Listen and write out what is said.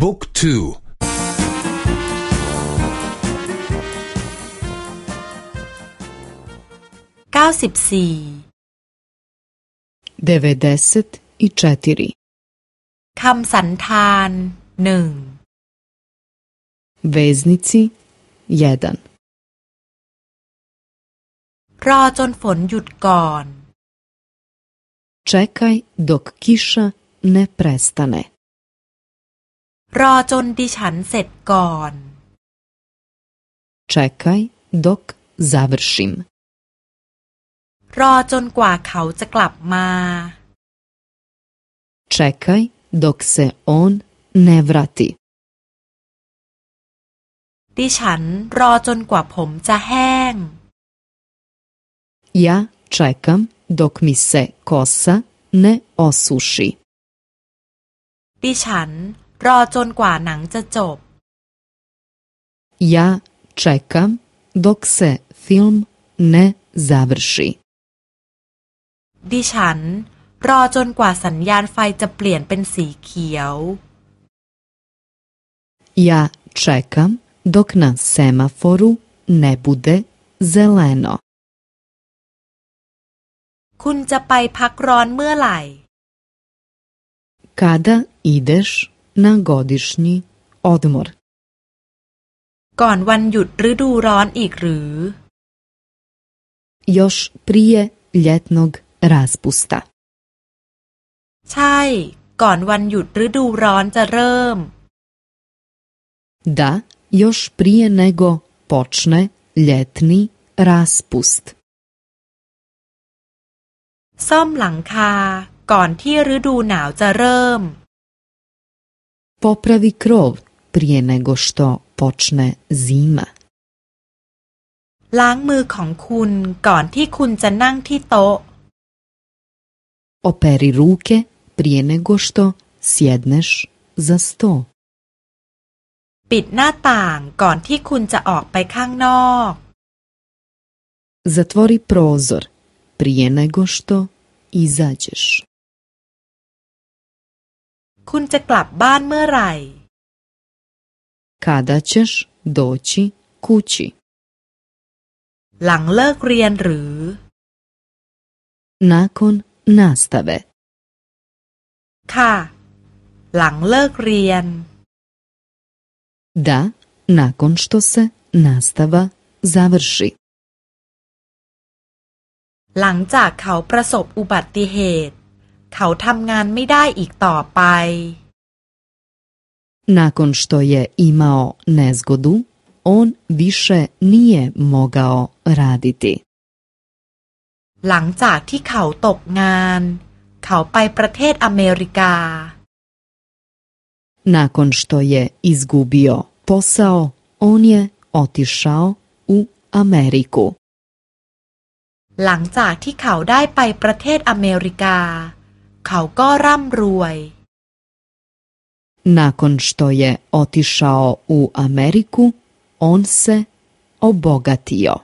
book twoเก้าสิบสี่ devedeset i četiriคำสันธานหนึ่ง veznici 1รอจนฝนหยุดก่อน Čekaj dok kiša ne prestane รอจนดิฉันเสร็จก่อน Čekaj dok završim รอจนกว่าเขาจะกลับมา Čekaj dok se on ne vrati ดิฉันรอจนกว่าผมจะแห้ง Ja čekam dok mi se kosa ne osuši ดิฉัน รอจนกว่าหนังจะจบ Ja čekam dok se film ne završi ดิฉัน รอจนกว่าสัญญาณไฟจะเปลี่ยนเป็นสีเขียว Ja čekam dok na semaforu ne bude zeleno คุณจะไปพักร้อนเมื่อไหร่ Kada ideš na godišnji odmor ก่อนวันหยุดฤดูร้อนอีกหรือ Još prije ljetnog raspusta ใช่ ก่อนวันหยุดฤดูร้อนจะเริ่ม Da, još prije nego počne ljetni raspust ซ่อมหลังคา ก่อนที่ฤดูหนาวจะเริ่ม Popravi krov prije nego što počne zima ล้างมือของคุณก่อนที่คุณจะนั่งที่โต๊ะ Operi ruke prije nego što sjedneš za sto ปิดหน้าต่างก่อนที่คุณจะออกไปข้างนอก Zatvori prozor prije nego što izađeš คุณจะกลับบ้านเมื่อไหร่ Kada ćeš doći kući หลังเลิกเรียนหรือ nakon nastave ค่ะ หลังเลิกเรียน Da, nakon što se nastava završi หลังจากเขาประสบอุบัติเหตุ เขาทำงานไม่ได้อีกต่อไป Nakon što je imao nezgodu, on više nije mogao raditi. หลังจากที่เขาตกงาน เขาไปประเทศอเมริกา Nakon što je izgubio posao, on je otišao u Ameriku. หลังจากที่เขาได้ไปประเทศอเมริกา เขาก็ร่ำรวย Nakon što je otišao u Ameriku, on se obogatio.